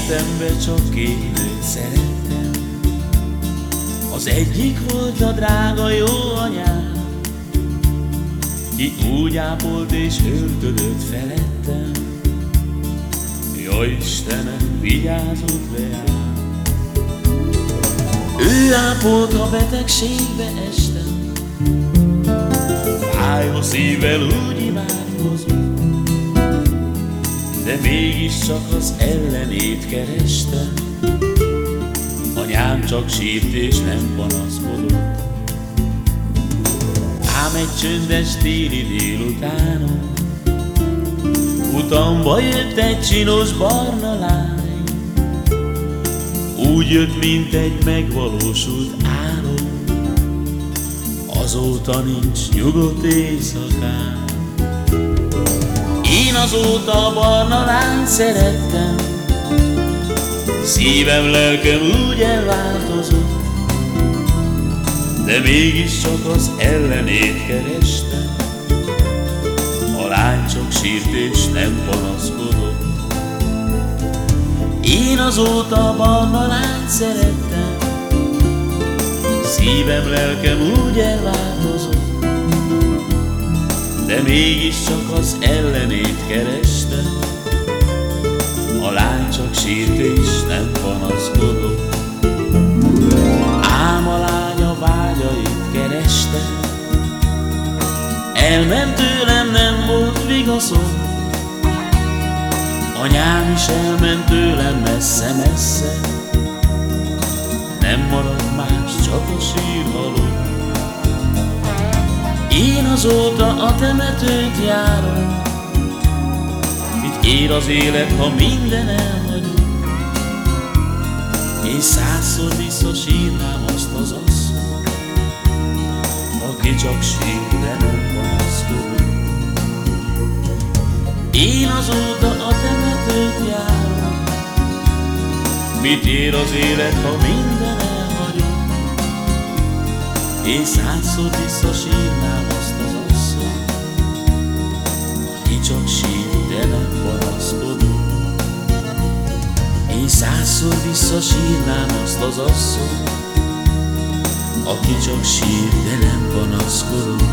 Életemben csak két nőt szerettem Az egyik volt a drága jó anyám Ki úgy ápolt és öltödött felettem. Jó Istenem, vigyázott reám Ő ápolt, ha betegségbe estem Fájó szívvel úgy imádkozott de mégiscsak az ellenét kerestem. Anyám csak sírt és nem panaszkodott. Ám egy csöndes téli délutánon Utamba jött egy csinos barna lány Úgy jött, mint egy megvalósult álom Azóta nincs nyugodt éjszakán én azóta a barna lányt szerettem. Szívem, lelkem úgy elváltozott De mégiscsak az ellenét kerestem. A lány csak sírt és nem panaszkodott. Én azóta a barna lányt szerettem. Szívem, lelkem úgy elváltozott de mégiscsak az ellenét lány csak sírt és nem panaszkodott, ám a lánya vágyait kereste. Elment tőlem, nem volt vigaszom, anyám is elment tőlem messze-messze. Nem marad más, csak a sírhalom. Én azóta a temetőt járom, ér az élet, ha minden elhagyom? Én százszor visszasírnám azt az asszony, Aki csak sír, de nem panaszkodik. Én azóta a temetőt járom, Mit ér az élet, ha minden elhagyom? Én százszor visszasírnám azt az asszony, Aki csak sír, panaszkodó. Én százszor visszasírnám azt az asszony, Aki csak sír, de nem panaszkodó.